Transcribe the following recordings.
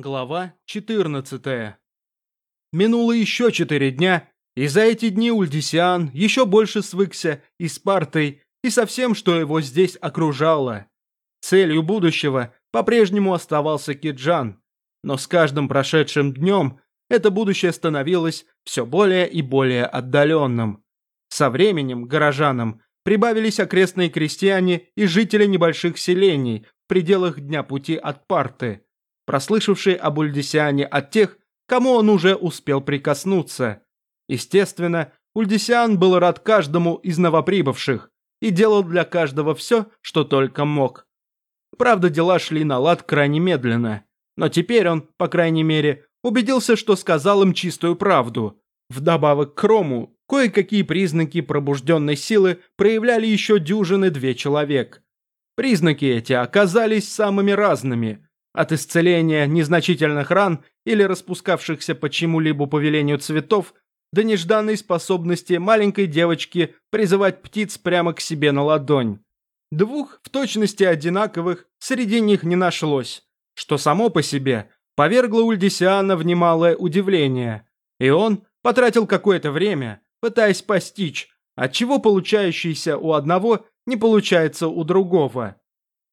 Глава 14 Минуло еще четыре дня, и за эти дни Ульдисиан еще больше свыкся и с Партой, и со всем, что его здесь окружало. Целью будущего по-прежнему оставался Киджан, но с каждым прошедшим днем это будущее становилось все более и более отдаленным. Со временем горожанам прибавились окрестные крестьяне и жители небольших селений в пределах дня пути от Парты – прослышавший об Ульдисиане от тех, кому он уже успел прикоснуться. Естественно, Ульдисиан был рад каждому из новоприбывших и делал для каждого все, что только мог. Правда, дела шли на лад крайне медленно, но теперь он, по крайней мере, убедился, что сказал им чистую правду. Вдобавок к Рому, кое-какие признаки пробужденной силы проявляли еще дюжины две человек. Признаки эти оказались самыми разными – от исцеления незначительных ран или распускавшихся по чему-либо повелению цветов до нежданной способности маленькой девочки призывать птиц прямо к себе на ладонь. Двух в точности одинаковых среди них не нашлось, что само по себе повергло Ульдисиана в немалое удивление, и он потратил какое-то время, пытаясь постичь, отчего получающийся у одного не получается у другого.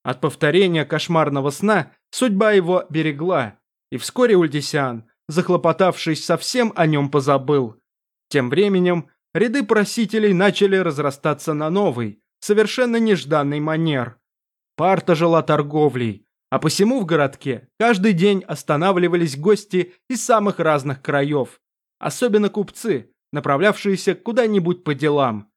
От повторения кошмарного сна судьба его берегла, и вскоре Ультисян, захлопотавшись, совсем о нем позабыл. Тем временем ряды просителей начали разрастаться на новый, совершенно нежданный манер. Парта жила торговлей, а посему в городке каждый день останавливались гости из самых разных краев, особенно купцы, направлявшиеся куда-нибудь по делам.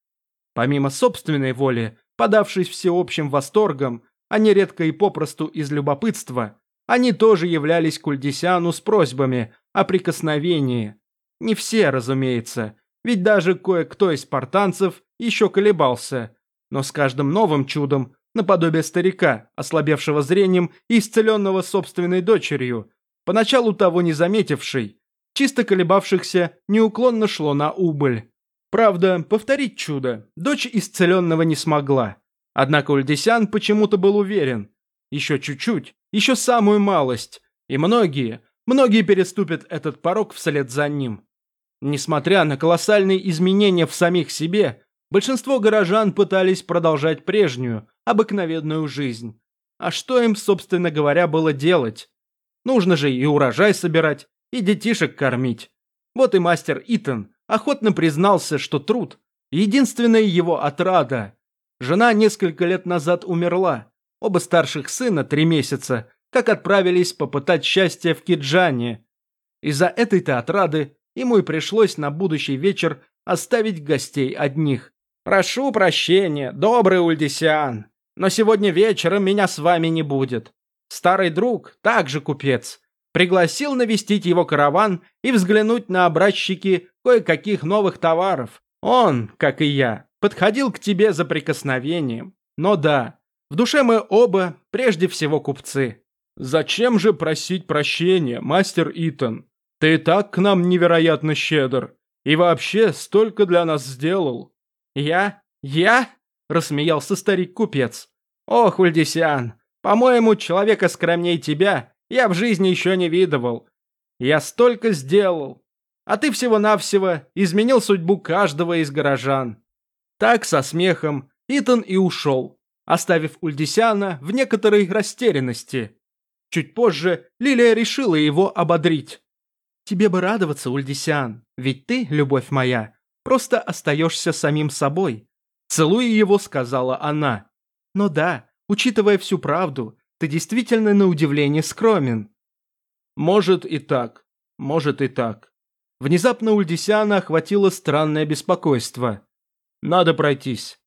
Помимо собственной воли, подавшись всеобщим восторгом, а нередко и попросту из любопытства, они тоже являлись к Ульдисяну с просьбами о прикосновении. Не все, разумеется, ведь даже кое-кто из спартанцев еще колебался, но с каждым новым чудом, наподобие старика, ослабевшего зрением и исцеленного собственной дочерью, поначалу того не заметивший, чисто колебавшихся неуклонно шло на убыль. Правда, повторить чудо дочь исцеленного не смогла. Однако Ульдисян почему-то был уверен. Еще чуть-чуть, еще самую малость. И многие, многие переступят этот порог вслед за ним. Несмотря на колоссальные изменения в самих себе, большинство горожан пытались продолжать прежнюю, обыкновенную жизнь. А что им, собственно говоря, было делать? Нужно же и урожай собирать, и детишек кормить. Вот и мастер Итан охотно признался, что труд – единственная его отрада – Жена несколько лет назад умерла. Оба старших сына три месяца, как отправились попытать счастье в Киджане. Из-за этой-то отрады ему и пришлось на будущий вечер оставить гостей одних. «Прошу прощения, добрый Ульдисиан, но сегодня вечером меня с вами не будет. Старый друг, также купец, пригласил навестить его караван и взглянуть на образчики кое-каких новых товаров. Он, как и я, подходил к тебе за прикосновением. Но да, в душе мы оба прежде всего купцы. Зачем же просить прощения, мастер Итан? Ты и так к нам невероятно щедр. И вообще столько для нас сделал. Я? Я? Рассмеялся старик-купец. Ох, Ульдисиан, по-моему, человека скромней тебя я в жизни еще не видывал. Я столько сделал. А ты всего-навсего изменил судьбу каждого из горожан. Так, со смехом, Итан и ушел, оставив Ульдисяна в некоторой растерянности. Чуть позже Лилия решила его ободрить. «Тебе бы радоваться, Ульдисян, ведь ты, любовь моя, просто остаешься самим собой». Целуя его, сказала она. «Но да, учитывая всю правду, ты действительно на удивление скромен». «Может и так, может и так». Внезапно Ульдисяна охватило странное беспокойство. Надо пройтись.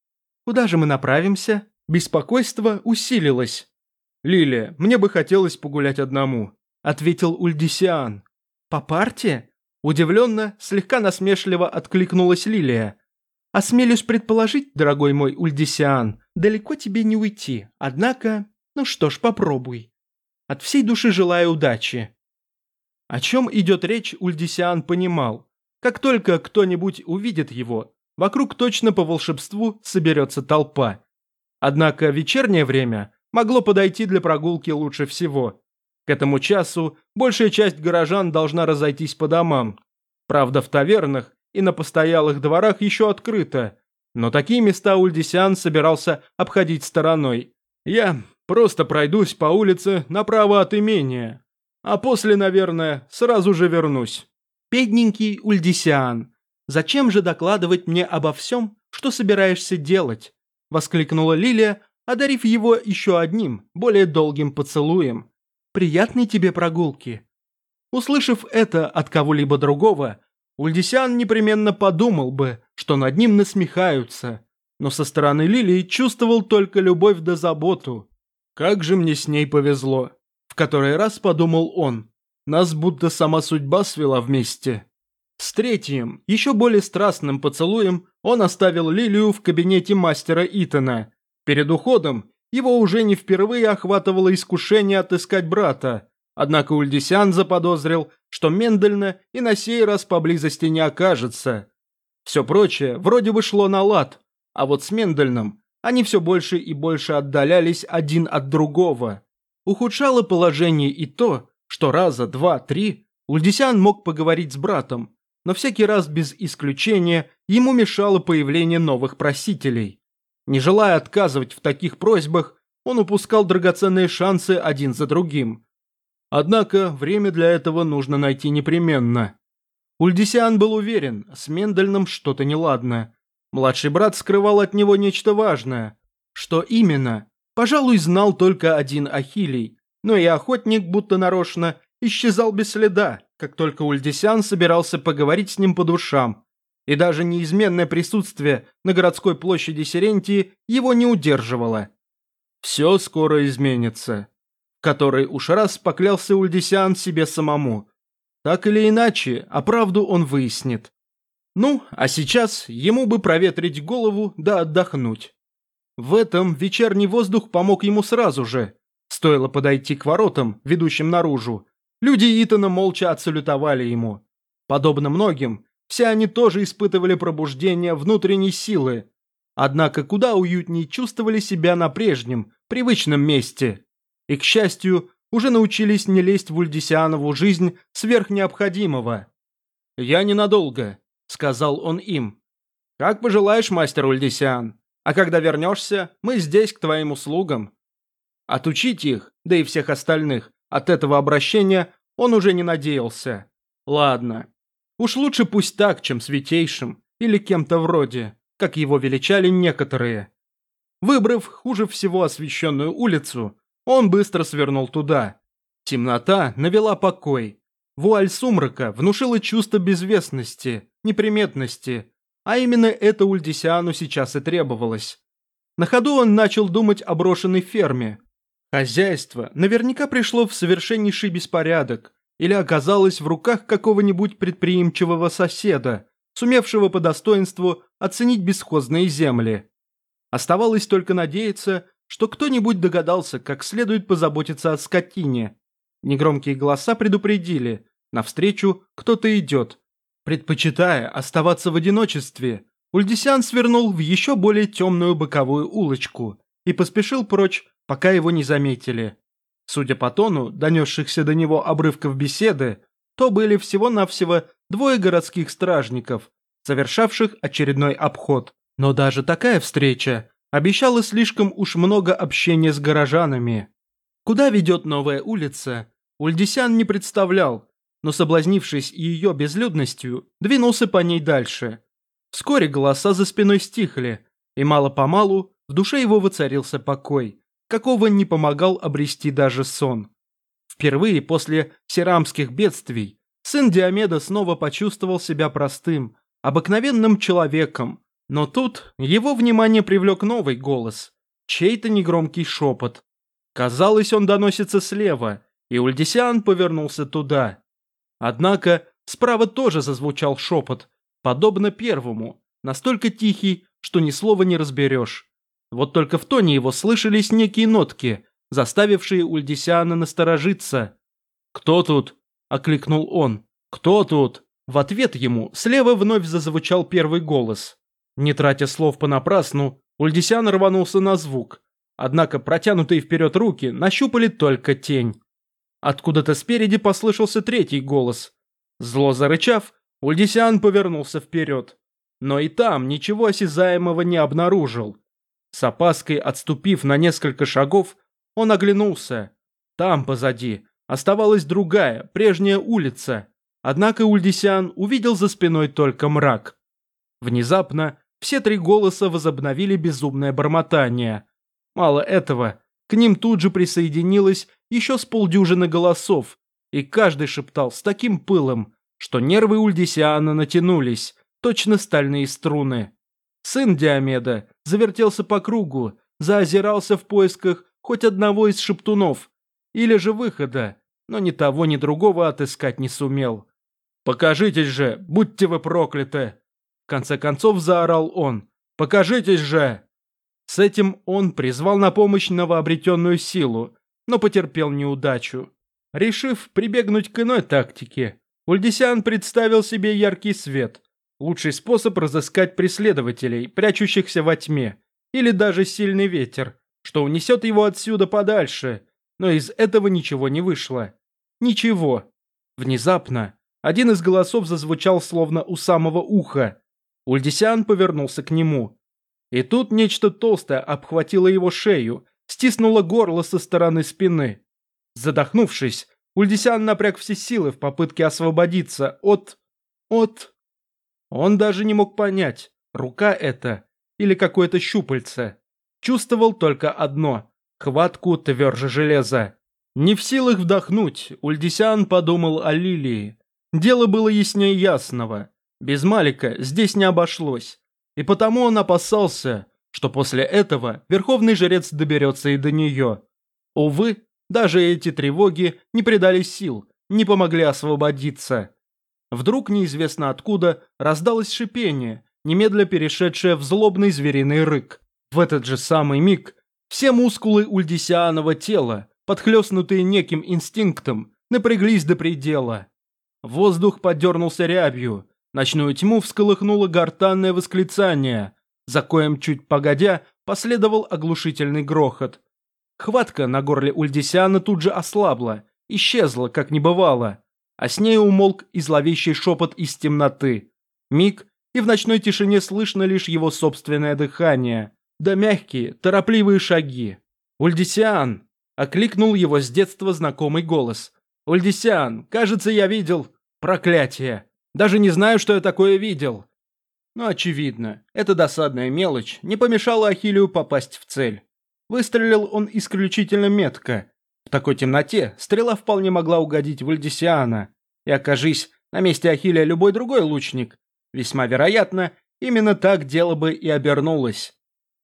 Куда же мы направимся? Беспокойство усилилось. Лилия, мне бы хотелось погулять одному, ответил Ульдисиан. По парте? Удивленно, слегка насмешливо откликнулась Лилия. Осмелюсь предположить, дорогой мой Ульдисиан, далеко тебе не уйти. Однако, ну что ж, попробуй. От всей души желаю удачи. О чем идет речь, Ульдисиан понимал. Как только кто-нибудь увидит его, вокруг точно по волшебству соберется толпа. Однако вечернее время могло подойти для прогулки лучше всего. К этому часу большая часть горожан должна разойтись по домам. Правда, в тавернах и на постоялых дворах еще открыто, но такие места Ульдисян собирался обходить стороной. Я просто пройдусь по улице направо от имения, а после, наверное, сразу же вернусь. Бедненький Ульдисян, зачем же докладывать мне обо всем, что собираешься делать? Воскликнула Лилия, одарив его еще одним, более долгим поцелуем. «Приятной тебе прогулки!» Услышав это от кого-либо другого, Ульдисян непременно подумал бы, что над ним насмехаются, но со стороны Лилии чувствовал только любовь да заботу. «Как же мне с ней повезло!» В который раз подумал он. «Нас будто сама судьба свела вместе». С третьим, еще более страстным поцелуем он оставил Лилию в кабинете мастера Итана, Перед уходом его уже не впервые охватывало искушение отыскать брата, однако Ульдисян заподозрил, что Мендельна и на сей раз поблизости не окажется. Все прочее вроде бы шло на лад, а вот с Мендельным они все больше и больше отдалялись один от другого. Ухудшало положение и то, что раза, два, три Ульдисян мог поговорить с братом, но всякий раз без исключения ему мешало появление новых просителей. Не желая отказывать в таких просьбах, он упускал драгоценные шансы один за другим. Однако время для этого нужно найти непременно. Ульдисиан был уверен, с Мендельным что-то неладное. Младший брат скрывал от него нечто важное. Что именно? Пожалуй, знал только один Ахилий, но и охотник, будто нарочно, исчезал без следа, как только Ульдисян собирался поговорить с ним по душам и даже неизменное присутствие на городской площади Сирентии его не удерживало. Все скоро изменится. Который уж раз поклялся Ульдисиан себе самому. Так или иначе, а правду он выяснит. Ну, а сейчас ему бы проветрить голову да отдохнуть. В этом вечерний воздух помог ему сразу же. Стоило подойти к воротам, ведущим наружу. Люди Итана молча отсалютовали ему. Подобно многим, все они тоже испытывали пробуждение внутренней силы. Однако куда уютнее чувствовали себя на прежнем, привычном месте. И, к счастью, уже научились не лезть в Ульдисианову жизнь сверх необходимого. «Я ненадолго», — сказал он им. «Как пожелаешь, мастер Ульдисиан. А когда вернешься, мы здесь к твоим услугам». Отучить их, да и всех остальных, от этого обращения он уже не надеялся. Ладно, Уж лучше пусть так, чем святейшим или кем-то вроде, как его величали некоторые. Выбрав хуже всего освещенную улицу, он быстро свернул туда. Темнота навела покой. Вуаль сумрака внушила чувство безвестности, неприметности, а именно это Ульдисиану сейчас и требовалось. На ходу он начал думать о брошенной ферме. Хозяйство наверняка пришло в совершеннейший беспорядок, или оказалась в руках какого-нибудь предприимчивого соседа, сумевшего по достоинству оценить бесхозные земли. Оставалось только надеяться, что кто-нибудь догадался, как следует позаботиться о скотине. Негромкие голоса предупредили, навстречу кто-то идет. Предпочитая оставаться в одиночестве, Ульдисян свернул в еще более темную боковую улочку и поспешил прочь, пока его не заметили. Судя по тону, донесшихся до него обрывков беседы, то были всего-навсего двое городских стражников, совершавших очередной обход. Но даже такая встреча обещала слишком уж много общения с горожанами. Куда ведет новая улица, Ульдисян не представлял, но, соблазнившись ее безлюдностью, двинулся по ней дальше. Вскоре голоса за спиной стихли, и мало-помалу в душе его воцарился покой какого не помогал обрести даже сон. Впервые после серамских бедствий сын Диомеда снова почувствовал себя простым, обыкновенным человеком, но тут его внимание привлек новый голос, чей-то негромкий шепот. Казалось, он доносится слева, и Ульдисиан повернулся туда. Однако справа тоже зазвучал шепот, подобно первому, настолько тихий, что ни слова не разберешь. Вот только в тоне его слышались некие нотки, заставившие Ульдисиана насторожиться. «Кто тут?» – окликнул он. «Кто тут?» В ответ ему слева вновь зазвучал первый голос. Не тратя слов понапрасну, Ульдисиан рванулся на звук. Однако протянутые вперед руки нащупали только тень. Откуда-то спереди послышался третий голос. Зло зарычав, Ульдисиан повернулся вперед. Но и там ничего осязаемого не обнаружил. С опаской отступив на несколько шагов, он оглянулся. Там, позади, оставалась другая, прежняя улица. Однако Ульдисиан увидел за спиной только мрак. Внезапно все три голоса возобновили безумное бормотание. Мало этого, к ним тут же присоединилось еще с полдюжины голосов, и каждый шептал с таким пылом, что нервы Ульдисиана натянулись, точно стальные струны. Сын Диомеда завертелся по кругу, заозирался в поисках хоть одного из шептунов, или же выхода, но ни того, ни другого отыскать не сумел. «Покажитесь же, будьте вы прокляты!» В конце концов заорал он. «Покажитесь же!» С этим он призвал на помощь новообретенную силу, но потерпел неудачу. Решив прибегнуть к иной тактике, Ульдисян представил себе яркий свет, лучший способ разыскать преследователей, прячущихся во тьме, или даже сильный ветер, что унесет его отсюда подальше, но из этого ничего не вышло. Ничего. Внезапно один из голосов зазвучал словно у самого уха. Ульдисян повернулся к нему. И тут нечто толстое обхватило его шею, стиснуло горло со стороны спины. Задохнувшись, Ульдисян напряг все силы в попытке освободиться от... от... Он даже не мог понять, рука это или какое-то щупальце. Чувствовал только одно – хватку тверже железа. Не в силах вдохнуть, Ульдисян подумал о Лилии. Дело было яснее ясного. Без Малика здесь не обошлось. И потому он опасался, что после этого верховный жрец доберется и до нее. Увы, даже эти тревоги не придали сил, не помогли освободиться. Вдруг неизвестно откуда раздалось шипение, немедля перешедшее в злобный звериный рык. В этот же самый миг все мускулы ульдисианова тела, подхлестнутые неким инстинктом, напряглись до предела. Воздух подернулся рябью, ночную тьму всколыхнуло гортанное восклицание, за коем чуть погодя последовал оглушительный грохот. Хватка на горле Ульдисиана тут же ослабла, исчезла, как не бывало, а с ней умолк и зловещий шепот из темноты. Миг, и в ночной тишине слышно лишь его собственное дыхание, да мягкие, торопливые шаги. «Ульдисиан!» – окликнул его с детства знакомый голос. «Ульдисиан, кажется, я видел... Проклятие! Даже не знаю, что я такое видел!» Но очевидно, эта досадная мелочь не помешала Ахиллею попасть в цель. Выстрелил он исключительно метко. Такой темноте стрела вполне могла угодить в Ульдисиана. И окажись на месте Ахилля любой другой лучник, весьма вероятно, именно так дело бы и обернулось.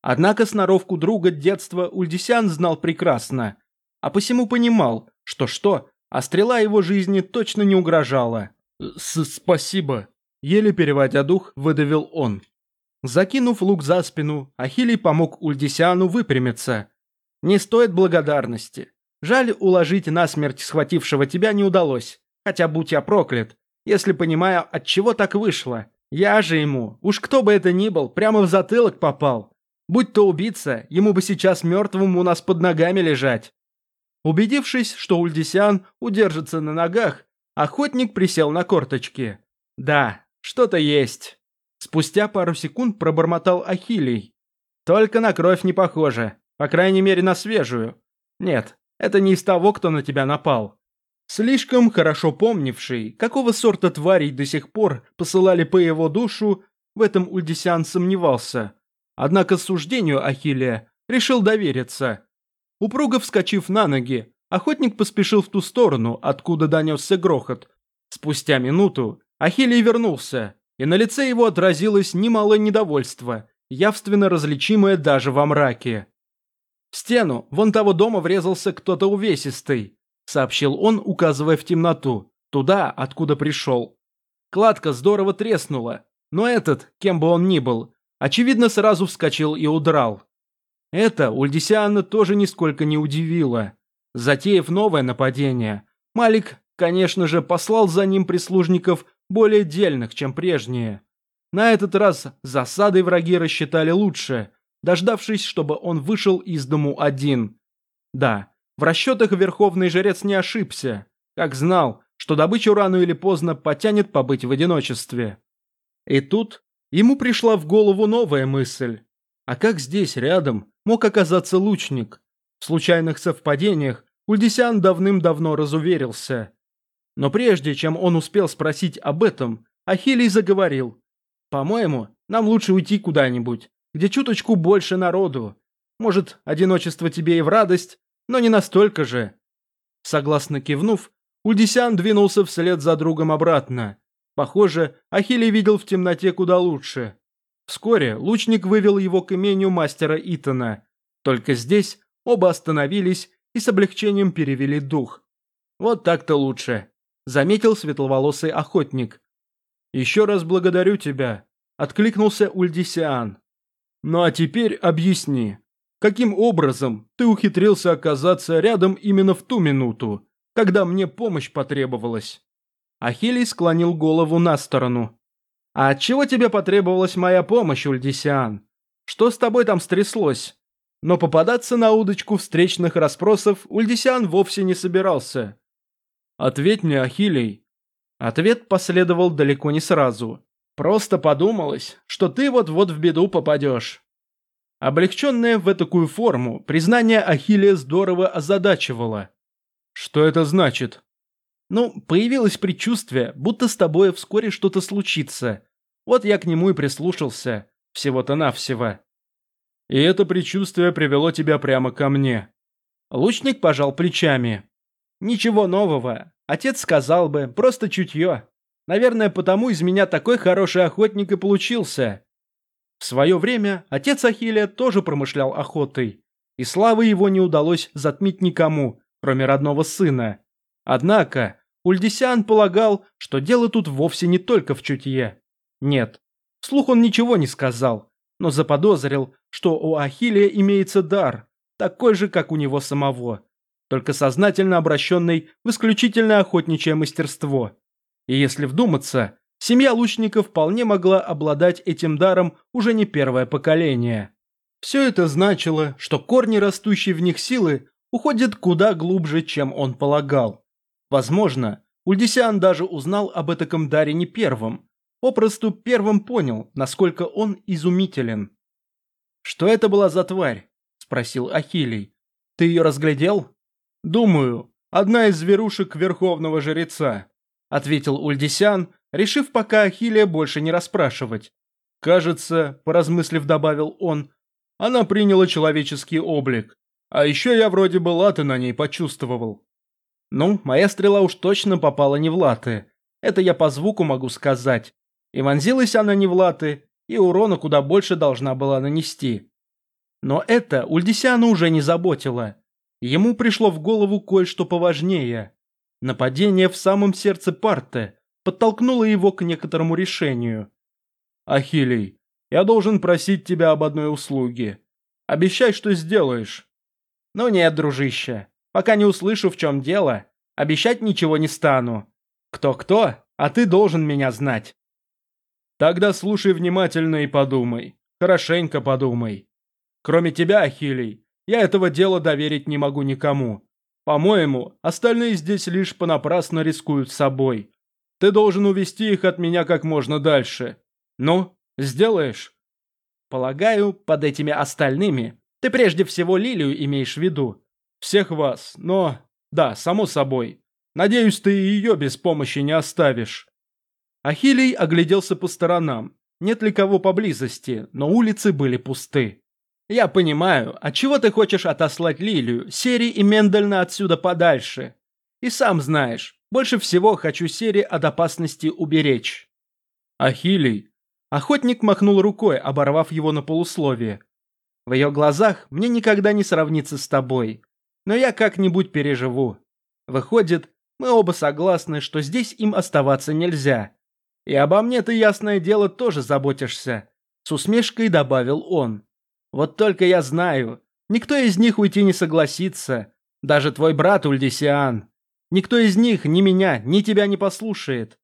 Однако сноровку друга детства Ульдисиан знал прекрасно, а посему понимал, что-что, а стрела его жизни точно не угрожала. С «Спасибо», — еле переводя дух, выдавил он. Закинув лук за спину, Ахилий помог Ульдисиану выпрямиться. «Не стоит благодарности. Жаль, уложить насмерть схватившего тебя не удалось. Хотя будь я проклят, если понимаю, от чего так вышло. Я же ему, уж кто бы это ни был, прямо в затылок попал. Будь то убийца, ему бы сейчас мертвым у нас под ногами лежать». Убедившись, что Ульдисиан удержится на ногах, охотник присел на корточки. «Да, что-то есть». Спустя пару секунд пробормотал Ахилий. «Только на кровь не похоже. По крайней мере, на свежую. Нет, это не из того, кто на тебя напал». Слишком хорошо помнивший, какого сорта тварей до сих пор посылали по его душу, в этом Ульдисян сомневался. Однако суждению Ахиллея решил довериться. Упруго вскочив на ноги, охотник поспешил в ту сторону, откуда донесся грохот. Спустя минуту Ахиллей вернулся, и на лице его отразилось немалое недовольство, явственно различимое даже во мраке. «В стену вон того дома врезался кто-то увесистый», сообщил он, указывая в темноту, туда, откуда пришел. Кладка здорово треснула, но этот, кем бы он ни был, очевидно сразу вскочил и удрал. Это Ульдисиана тоже нисколько не удивило. Затеяв новое нападение, Малик, конечно же, послал за ним прислужников более дельных, чем прежние. На этот раз засадой враги рассчитали лучше, дождавшись, чтобы он вышел из дому один. Да, В расчетах верховный жрец не ошибся, как знал, что добычу рано или поздно потянет побыть в одиночестве. И тут ему пришла в голову новая мысль. А как здесь, рядом, мог оказаться лучник? В случайных совпадениях Ульдисян давным-давно разуверился. Но прежде чем он успел спросить об этом, Ахилий заговорил. «По-моему, нам лучше уйти куда-нибудь, где чуточку больше народу. Может, одиночество тебе и в радость, но не настолько же». Согласно кивнув, Ульдисян двинулся вслед за другом обратно. Похоже, Ахилий видел в темноте куда лучше. Вскоре лучник вывел его к имению мастера Итана. Только здесь оба остановились и с облегчением перевели дух. «Вот так-то лучше», — заметил светловолосый охотник. «Еще раз благодарю тебя», — откликнулся Ульдисиан. «Ну а теперь объясни, каким образом ты ухитрился оказаться рядом именно в ту минуту, когда мне помощь потребовалась?» Ахилий склонил голову на сторону. «А чего тебе потребовалась моя помощь, Ульдисиан? Что с тобой там стряслось?» Но попадаться на удочку встречных расспросов Ульдисян вовсе не собирался. «Ответь мне, Ахилий». Ответ последовал далеко не сразу. «Просто подумалось, что ты вот-вот в беду попадешь». Облегченное в такую форму, признание Ахиллея здорово озадачивало. «Что это значит?» «Ну, появилось предчувствие, будто с тобой вскоре что-то случится. Вот я к нему и прислушался. Всего-то навсего». И это предчувствие привело тебя прямо ко мне. Лучник пожал плечами. Ничего нового. Отец сказал бы, просто чутье. Наверное, потому из меня такой хороший охотник и получился. В свое время отец Ахилля тоже промышлял охотой, и славы его не удалось затмить никому, кроме родного сына. Однако Ульдисян полагал, что дело тут вовсе не только в чутье. Нет, вслух он ничего не сказал, но заподозрил, что у Ахиллея имеется дар, такой же, как у него самого, только сознательно обращенный в исключительно охотничье мастерство. И если вдуматься, семья лучников вполне могла обладать этим даром уже не первое поколение. Все это значило, что корни, растущие в них силы, уходят куда глубже, чем он полагал. Возможно, Ульдисиан даже узнал об этом даре не первым, попросту первым понял, насколько он изумителен. «Что это была за тварь?» – спросил Ахилий. «Ты ее разглядел?» «Думаю, одна из зверушек Верховного Жреца», – ответил Ульдисян, решив пока Ахилия больше не расспрашивать. «Кажется, поразмыслив, добавил он, она приняла человеческий облик. А еще я вроде бы латы на ней почувствовал». «Ну, моя стрела уж точно попала не в латы. Это я по звуку могу сказать. И вонзилась она не в латы, и урона куда больше должна была нанести. Но это Ульдисяна уже не заботило. Ему пришло в голову кое-что поважнее. Нападение в самом сердце парты подтолкнуло его к некоторому решению. «Ахилий, я должен просить тебя об одной услуге. Обещай, что сделаешь». «Ну нет, дружище, пока не услышу, в чем дело, обещать ничего не стану. Кто-кто, а ты должен меня знать». Тогда слушай внимательно и подумай. Хорошенько подумай. Кроме тебя, Ахилий, я этого дела доверить не могу никому. По-моему, остальные здесь лишь понапрасно рискуют собой. Ты должен увести их от меня как можно дальше. Ну, сделаешь? Полагаю, под этими остальными ты прежде всего Лилию имеешь в виду. Всех вас, но... Да, само собой. Надеюсь, ты и ее без помощи не оставишь. Ахилий огляделся по сторонам. Нет ли кого поблизости, но улицы были пусты. «Я понимаю, от чего ты хочешь отослать Лилию, Сери и Мендельна отсюда подальше. И сам знаешь, больше всего хочу Сери от опасности уберечь». «Ахилий». Охотник махнул рукой, оборвав его на полусловие. «В ее глазах мне никогда не сравниться с тобой, но я как-нибудь переживу. Выходит, мы оба согласны, что здесь им оставаться нельзя. И обо мне ты, ясное дело, тоже заботишься. С усмешкой добавил он. Вот только я знаю, никто из них уйти не согласится. Даже твой брат Ульдисиан. Никто из них ни меня, ни тебя не послушает.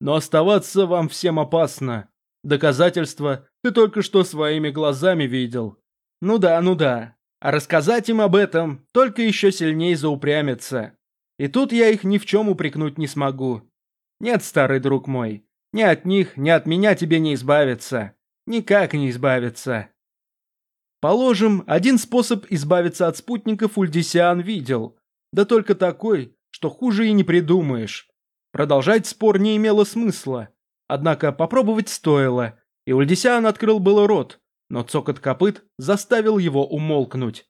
Но оставаться вам всем опасно. Доказательства ты только что своими глазами видел. Ну да, ну да. А рассказать им об этом только еще сильнее заупрямятся. И тут я их ни в чем упрекнуть не смогу. Нет, старый друг мой, ни от них, ни от меня тебе не избавиться. Никак не избавиться. Положим, один способ избавиться от спутников Ульдисиан видел. Да только такой, что хуже и не придумаешь. Продолжать спор не имело смысла. Однако попробовать стоило, и Ульдисиан открыл было рот, но цокот копыт заставил его умолкнуть.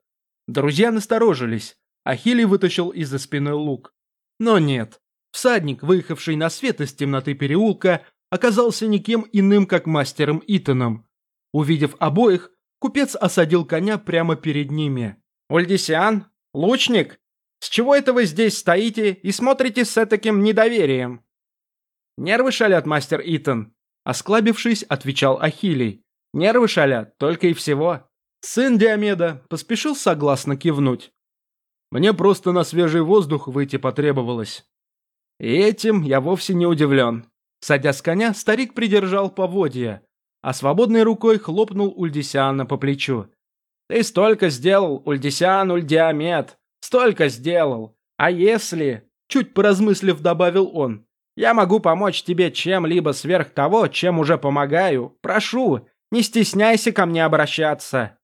Друзья насторожились, а Хилли вытащил из-за спины лук. Но нет. Всадник, выехавший на свет из темноты переулка, оказался никем иным, как мастером Итаном. Увидев обоих, купец осадил коня прямо перед ними. «Ульдисиан? Лучник? С чего это вы здесь стоите и смотрите с таким недоверием?» «Нервы шалят, мастер Итан», — осклабившись, отвечал Ахилий. Нервы шалят, только и всего. Сын Диомеда поспешил согласно кивнуть. Мне просто на свежий воздух выйти потребовалось. И этим я вовсе не удивлен. Садя с коня, старик придержал поводья, а свободной рукой хлопнул Ульдисиана по плечу. «Ты столько сделал, Ульдисиан Ульдиамед! Столько сделал! А если...» Чуть поразмыслив, добавил он. «Я могу помочь тебе чем-либо сверх того, чем уже помогаю. Прошу, не стесняйся ко мне обращаться».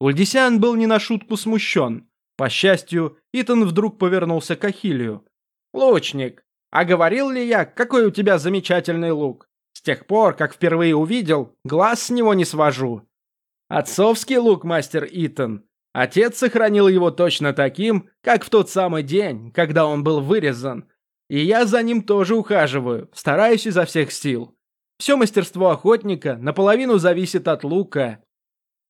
Ульдисян был не на шутку смущен. По счастью, Итан вдруг повернулся к Ахилию. «Лучник, а говорил ли я, какой у тебя замечательный лук? Тех пор, как впервые увидел, глаз с него не свожу». «Отцовский лук, мастер Итан. Отец сохранил его точно таким, как в тот самый день, когда он был вырезан. И я за ним тоже ухаживаю, стараюсь изо всех сил. Все мастерство охотника наполовину зависит от лука.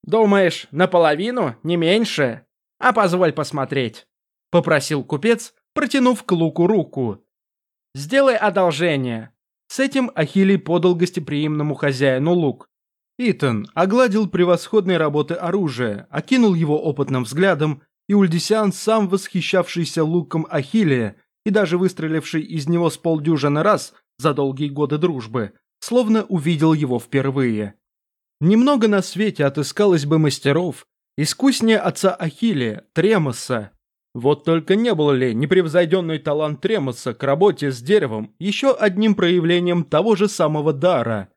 Думаешь, наполовину, не меньше? А позволь посмотреть. Попросил купец, протянув к луку руку. Сделай одолжение. С этим Ахилий подал гостеприимному хозяину лук. Итан огладил превосходной работы оружие, окинул его опытным взглядом, и Ульдисян, сам восхищавшийся луком Ахилия и даже выстреливший из него с полдюжины раз за долгие годы дружбы, словно увидел его впервые. Немного на свете отыскалось бы мастеров, искуснее отца Ахиллея, Тремоса. Вот только не был ли непревзойденный талант Тремоса к работе с деревом еще одним проявлением того же самого дара?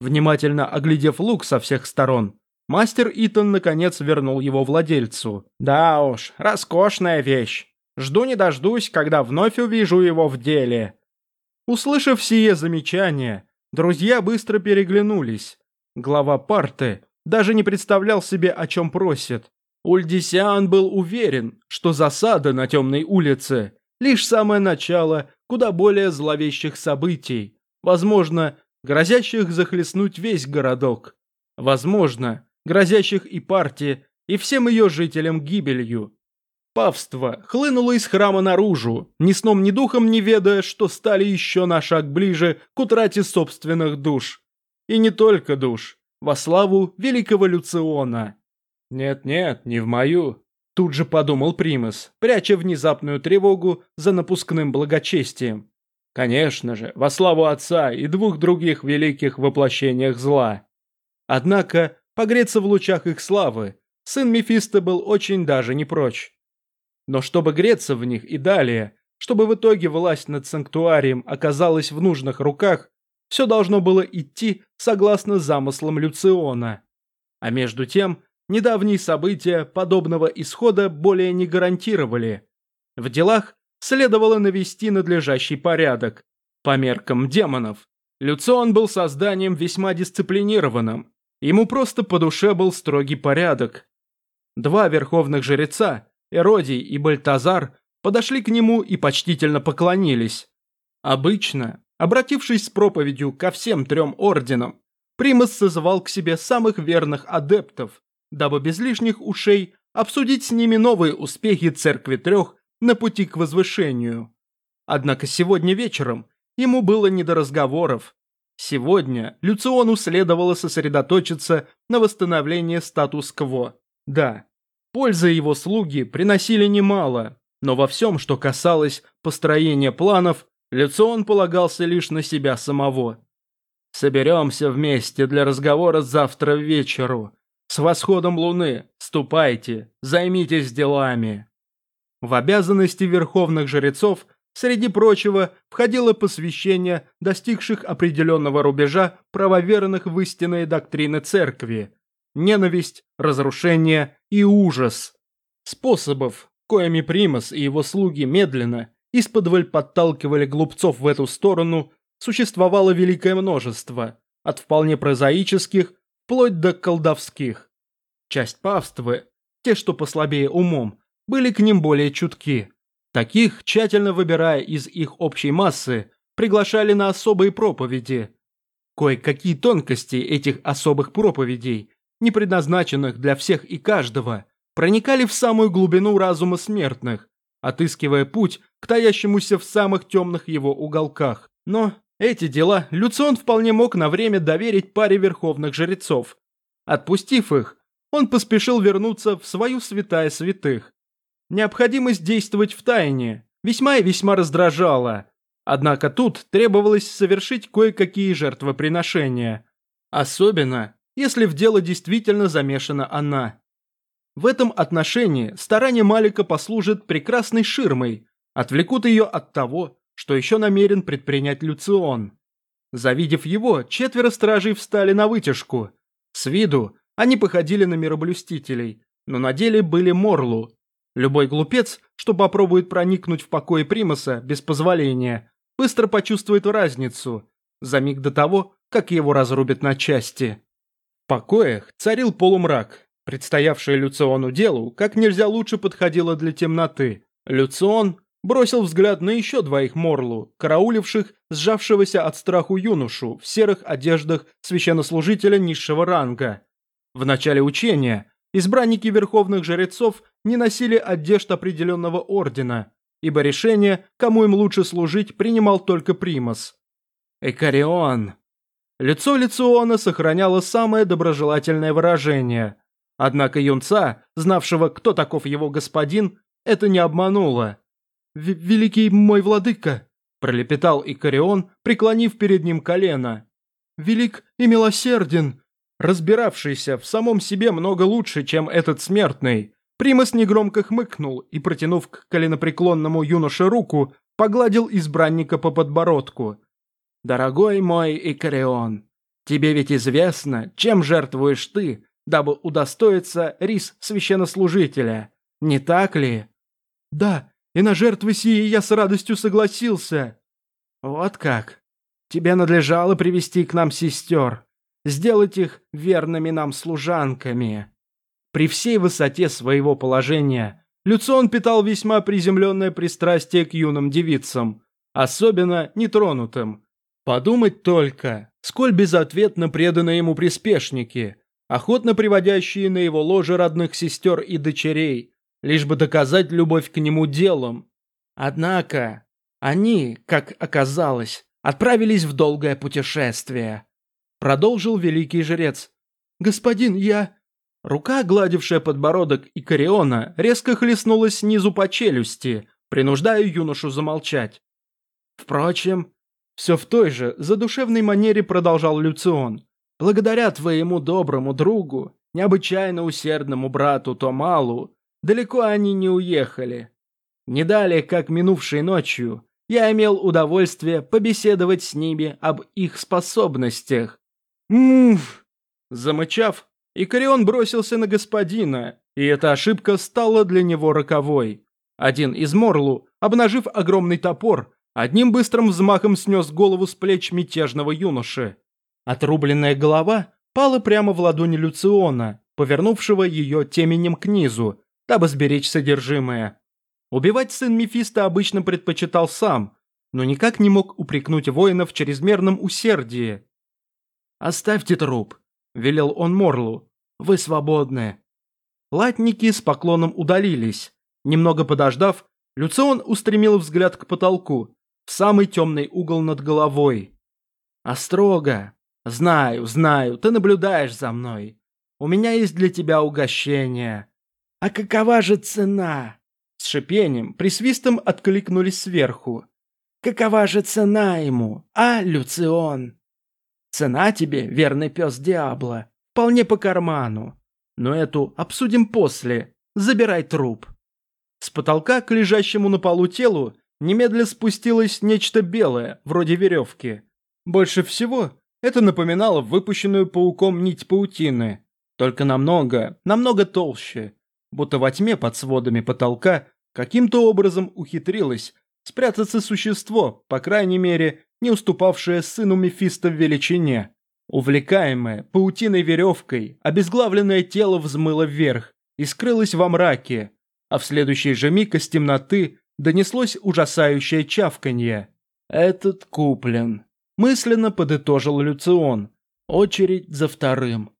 Внимательно оглядев лук со всех сторон, мастер Итан наконец вернул его владельцу. «Да уж, роскошная вещь. Жду не дождусь, когда вновь увижу его в деле». Услышав сие замечание, Друзья быстро переглянулись. Глава парты даже не представлял себе, о чем просит. Ульдисиан был уверен, что засада на темной улице – лишь самое начало куда более зловещих событий, возможно, грозящих захлестнуть весь городок, возможно, грозящих и партии, и всем ее жителям гибелью. Павство хлынуло из храма наружу, ни сном ни духом не ведая, что стали еще на шаг ближе к утрате собственных душ. И не только душ, во славу великого Люциона. «Нет-нет, не в мою», – тут же подумал Примас, пряча внезапную тревогу за напускным благочестием. Конечно же, во славу отца и двух других великих воплощениях зла. Однако, погреться в лучах их славы, сын Мефисто был очень даже не прочь. Но чтобы греться в них и далее, чтобы в итоге власть над санктуарием оказалась в нужных руках, все должно было идти согласно замыслам Люциона. А между тем, недавние события подобного исхода более не гарантировали. В делах следовало навести надлежащий порядок. По меркам демонов, Люцион был созданием весьма дисциплинированным. Ему просто по душе был строгий порядок. Два верховных жреца Эродий и Бальтазар подошли к нему и почтительно поклонились. Обычно, обратившись с проповедью ко всем трем орденам, Примас созывал к себе самых верных адептов, дабы без лишних ушей обсудить с ними новые успехи Церкви Трех на пути к возвышению. Однако сегодня вечером ему было не до разговоров. Сегодня Люциону следовало сосредоточиться на восстановлении статус-кво. Да, Пользы его слуги приносили немало, но во всем, что касалось построения планов, Люцион полагался лишь на себя самого. «Соберемся вместе для разговора завтра вечеру», С восходом луны ступайте, займитесь делами. В обязанности верховных жрецов, среди прочего, входило посвящение достигших определенного рубежа правоверных в истинные доктрины церкви, ненависть, разрушение и ужас. Способов, коими Примас и его слуги медленно, исподволь подталкивали глупцов в эту сторону, существовало великое множество, от вполне прозаических, вплоть до колдовских. Часть павствы, те, что послабее умом, были к ним более чутки. Таких, тщательно выбирая из их общей массы, приглашали на особые проповеди. Кое-какие тонкости этих особых проповедей, не предназначенных для всех и каждого, проникали в самую глубину разума смертных, отыскивая путь к таящемуся в самых темных его уголках. Но эти дела Люцион вполне мог на время доверить паре верховных жрецов. Отпустив их, он поспешил вернуться в свою святая святых. Необходимость действовать в тайне весьма и весьма раздражала. Однако тут требовалось совершить кое-какие жертвоприношения. Особенно, если в дело действительно замешана она. В этом отношении старания Малика послужат прекрасной ширмой, отвлекут ее от того, что еще намерен предпринять Люцион. Завидев его, четверо стражей встали на вытяжку. С виду они походили на мироблюстителей, но на деле были Морлу. Любой глупец, что попробует проникнуть в покои Примаса без позволения, быстро почувствует разницу, за миг до того, как его разрубят на части. В покоях царил полумрак, Предстоявшее Люциону делу как нельзя лучше подходило для темноты. Люцион бросил взгляд на еще двоих Морлу, карауливших сжавшегося от страху юношу в серых одеждах священнослужителя низшего ранга. В начале учения избранники верховных жрецов не носили одежд определенного ордена, ибо решение, кому им лучше служить, принимал только Примас. Экарион. Лицо Лициона сохраняло самое доброжелательное выражение – Однако юнца, знавшего, кто таков его господин, это не обмануло. «Великий мой владыка!» – пролепетал Икарион, преклонив перед ним колено. «Велик и милосерден!» Разбиравшийся в самом себе много лучше, чем этот смертный, Примас негромко хмыкнул и, протянув к коленопреклонному юноше руку, погладил избранника по подбородку. «Дорогой мой Икарион, тебе ведь известно, чем жертвуешь ты, дабы удостоиться рис священнослужителя. Не так ли? Да, и на жертвы сии я с радостью согласился. Вот как. Тебе надлежало привести к нам сестер, сделать их верными нам служанками. При всей высоте своего положения Люцион питал весьма приземленное пристрастие к юным девицам, особенно нетронутым. Подумать только, сколь безответно преданы ему приспешники – охотно приводящие на его ложе родных сестер и дочерей, лишь бы доказать любовь к нему делом. Однако они, как оказалось, отправились в долгое путешествие. Продолжил великий жрец. «Господин, я...» Рука, гладившая подбородок Икариона, резко хлестнулась снизу по челюсти, принуждая юношу замолчать. Впрочем, все в той же задушевной манере продолжал Люцион. Благодаря твоему доброму другу, необычайно усердному брату Томалу, далеко они не уехали. Не далее, как минувшей ночью, я имел удовольствие побеседовать с ними об их способностях. Муф! Замычав, Икарион бросился на господина, и эта ошибка стала для него роковой. Один из Морлу, обнажив огромный топор, одним быстрым взмахом снес голову с плеч мятежного юноши. Отрубленная голова пала прямо в ладони Люциона, повернувшего ее теменем к низу, дабы сберечь содержимое. Убивать сын Мефиста обычно предпочитал сам, но никак не мог упрекнуть воина в чрезмерном усердии. «Оставьте труп», — велел он Морлу. «Вы свободны». Латники с поклоном удалились. Немного подождав, Люцион устремил взгляд к потолку, в самый темный угол над головой. «Острого», «Знаю, знаю, ты наблюдаешь за мной. У меня есть для тебя угощение». «А какова же цена?» С шипением, присвистом откликнулись сверху. «Какова же цена ему, а, Люцион?» «Цена тебе, верный пес Диабло, вполне по карману. Но эту обсудим после. Забирай труп. С потолка к лежащему на полу телу немедля спустилось нечто белое, вроде веревки. Больше всего это напоминало выпущенную пауком нить паутины, только намного, намного толще, будто во тьме под сводами потолка каким-то образом ухитрилось спрятаться существо, по крайней мере, не уступавшее сыну Мефисто в величине. Увлекаемое паутиной веревкой, обезглавленное тело взмыло вверх и скрылось во мраке, а в следующий же миг из темноты донеслось ужасающее чавканье. «Этот куплен», – мысленно подытожил Люцион. Очередь за вторым.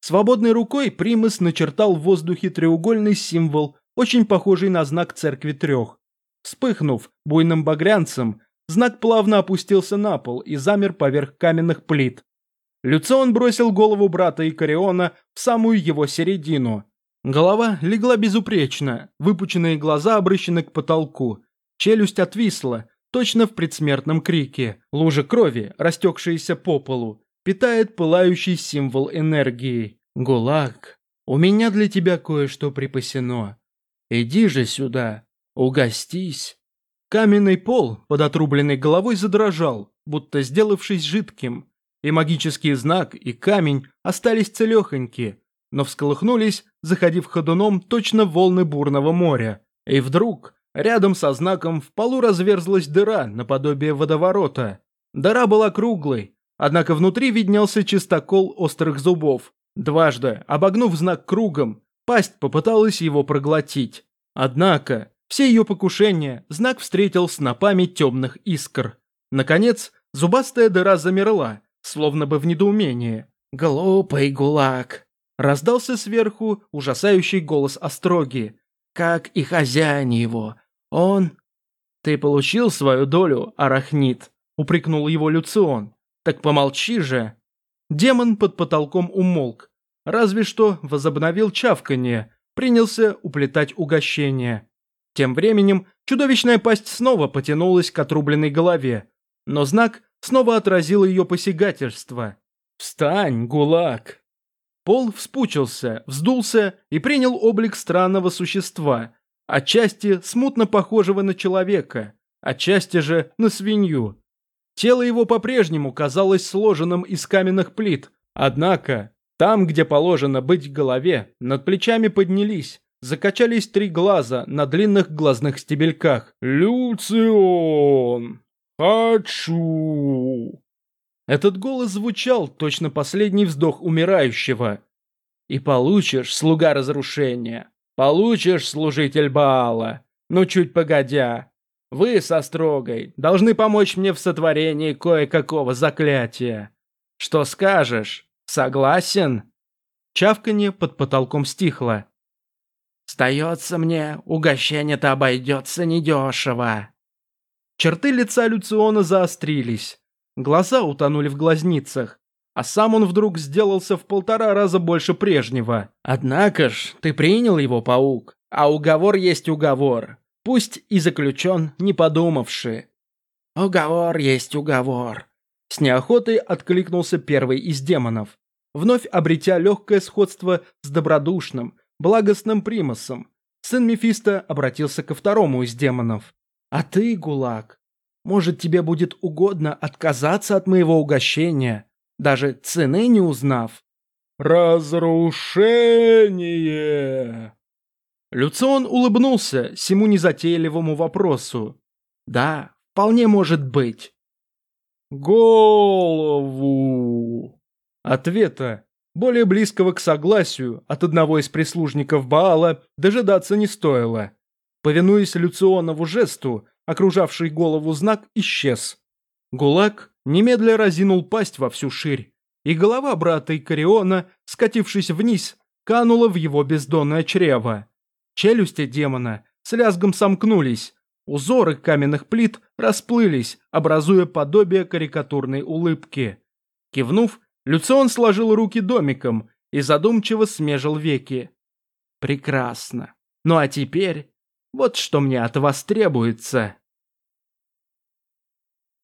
Свободной рукой Примас начертал в воздухе треугольный символ, очень похожий на знак церкви трех. Вспыхнув буйным багрянцем, знак плавно опустился на пол и замер поверх каменных плит. Люцион бросил голову брата Икариона в самую его середину. Голова легла безупречно, выпученные глаза обращены к потолку. Челюсть отвисла, точно в предсмертном крике. Лужа крови, растекшаяся по полу, питает пылающий символ энергии. «Гулаг, у меня для тебя кое-что припасено. Иди же сюда, угостись». Каменный пол под отрубленной головой задрожал, будто сделавшись жидким, и магический знак, и камень остались целехоньки, но всколыхнулись, заходив ходуном точно волны бурного моря. И вдруг, рядом со знаком, в полу разверзлась дыра наподобие водоворота. Дыра была круглой, однако внутри виднелся чистокол острых зубов. Дважды, обогнув знак кругом, пасть попыталась его проглотить. Однако, все ее покушения знак встретил снопами темных искр. Наконец, зубастая дыра замерла, словно бы в недоумении. «Глупый гулаг!» Раздался сверху ужасающий голос Остроги. «Как и хозяин его. Он...» «Ты получил свою долю, Арахнит», — упрекнул его Люцион. «Так помолчи же». Демон под потолком умолк. Разве что возобновил чавканье, принялся уплетать угощение. Тем временем чудовищная пасть снова потянулась к отрубленной голове, но знак снова отразил ее посягательство. «Встань, гулаг!» Пол вспучился, вздулся и принял облик странного существа, отчасти смутно похожего на человека, отчасти же на свинью. Тело его по-прежнему казалось сложенным из каменных плит, однако там, где положено быть голове, над плечами поднялись, закачались три глаза на длинных глазных стебельках. «Люцион! Хочу!» Этот голос звучал, точно последний вздох умирающего. «И получишь, слуга разрушения, получишь, служитель Баала, но чуть погодя. Вы со строгой должны помочь мне в сотворении кое-какого заклятия. Что скажешь? Согласен?» Чавканье под потолком стихло. Сдается мне, угощение-то обойдется недешево. Черты лица Люциона заострились. Глаза утонули в глазницах. А сам он вдруг сделался в полтора раза больше прежнего. Однако ж, ты принял его, паук. А уговор есть уговор. Пусть и заключен, не подумавши. Уговор есть уговор. С неохотой откликнулся первый из демонов, вновь обретя легкое сходство с добродушным, благостным примасом, сын Мефисто обратился ко второму из демонов. «А ты, Гулаг, может, тебе будет угодно отказаться от моего угощения, даже цены не узнав?» «Разрушение!» Люцион улыбнулся сему незатейливому вопросу. «Да, вполне может быть». «Голову!» Ответа более близкого к согласию от одного из прислужников Баала дожидаться не стоило. Повинуясь Люционову жесту, окружавший голову знак исчез. Гулаг немедля разинул пасть во всю ширь, и голова брата Икариона, скатившись вниз, канула в его бездонное чрево. Челюсти демона с лязгом сомкнулись, узоры каменных плит расплылись, образуя подобие карикатурной улыбки. Кивнув, Люцион сложил руки домиком и задумчиво смежил веки. Прекрасно. Ну а теперь, вот что мне от вас требуется.